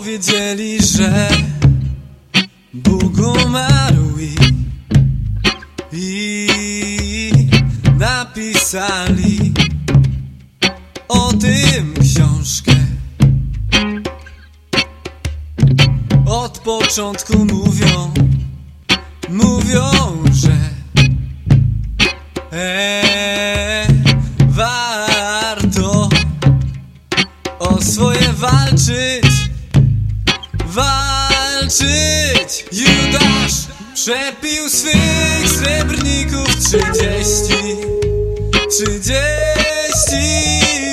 Powiedzieli, że Bóg umarł i, i napisali o tym książkę. Od początku mówią, mówią, że e, warto o swoje walczyć, walczyć. Judasz przepił swych srebrników trzydzieści, trzydzieści.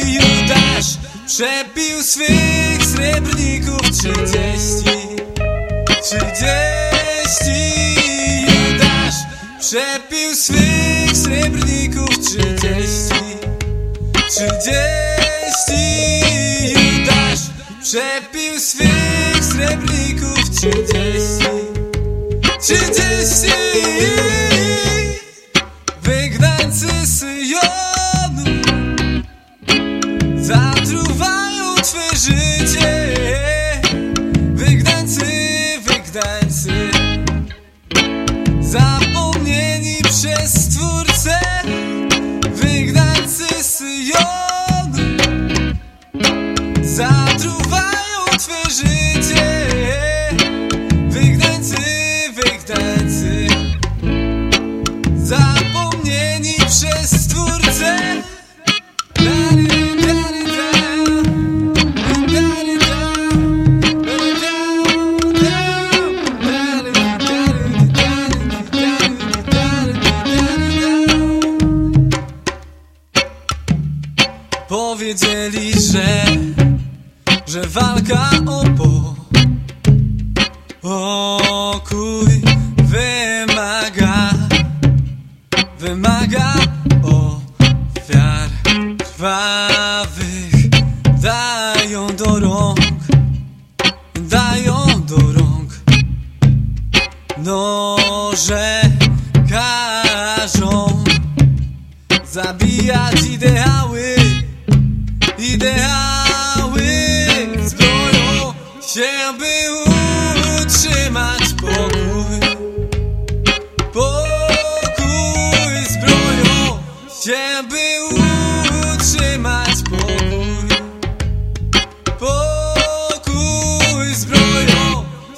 Judasz przepił swych srebrników trzydzieści, trzydzieści. Judasz przepił swych srebrników trzydzieści, trzydzieści. Przepił swych srebrników trzydzieści, trzydzieści. Zatruwają Twe życie. Wygnańcy, wygnańcy, zapomnieni przez Stwórcę. Powiedzieli, że, że walka o pokój wymaga, wymaga ofiar krwawych. Dają do rąk, dają do rąk noże każą zabijać ideały,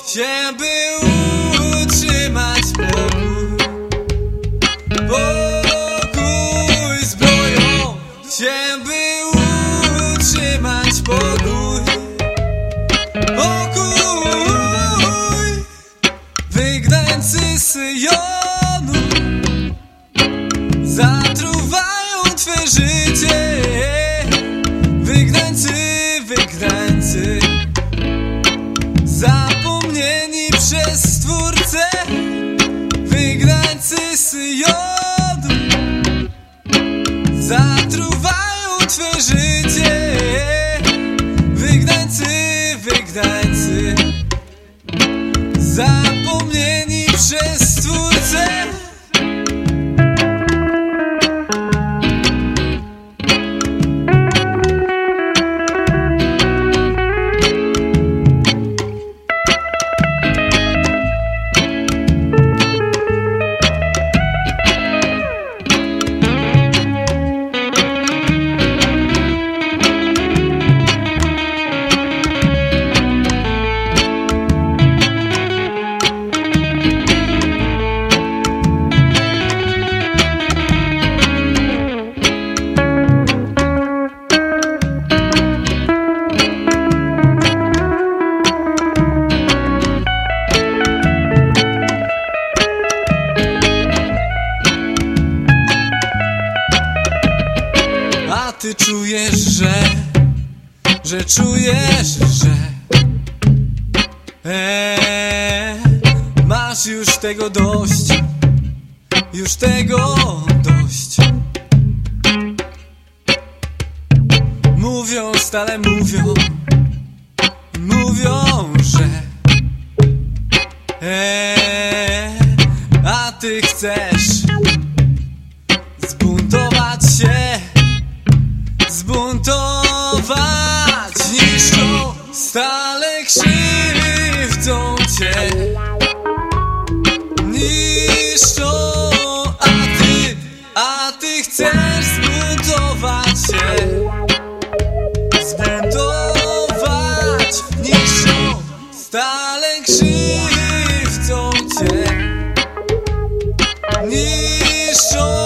zbroją się, by utrzymać pokój. Pokój zbroją się, by utrzymać pokój. Pokój wygnańcy Syjonu zatruwają Twe życie. Wygnańcy, wygnańcy, Twe życie. Tego dość, już tego dość. Mówią, stale mówią, mówią, że e, a ty chcesz zbuntować się zbuntować Chcesz zbudować się Zblendować niszą Stale krzywdzą cię Niszczą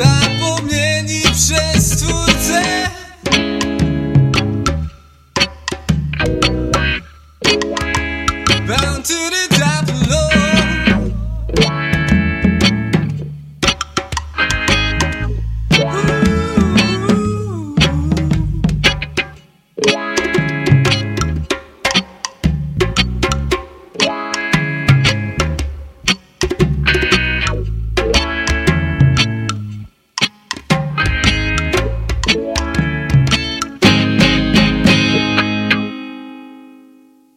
sun.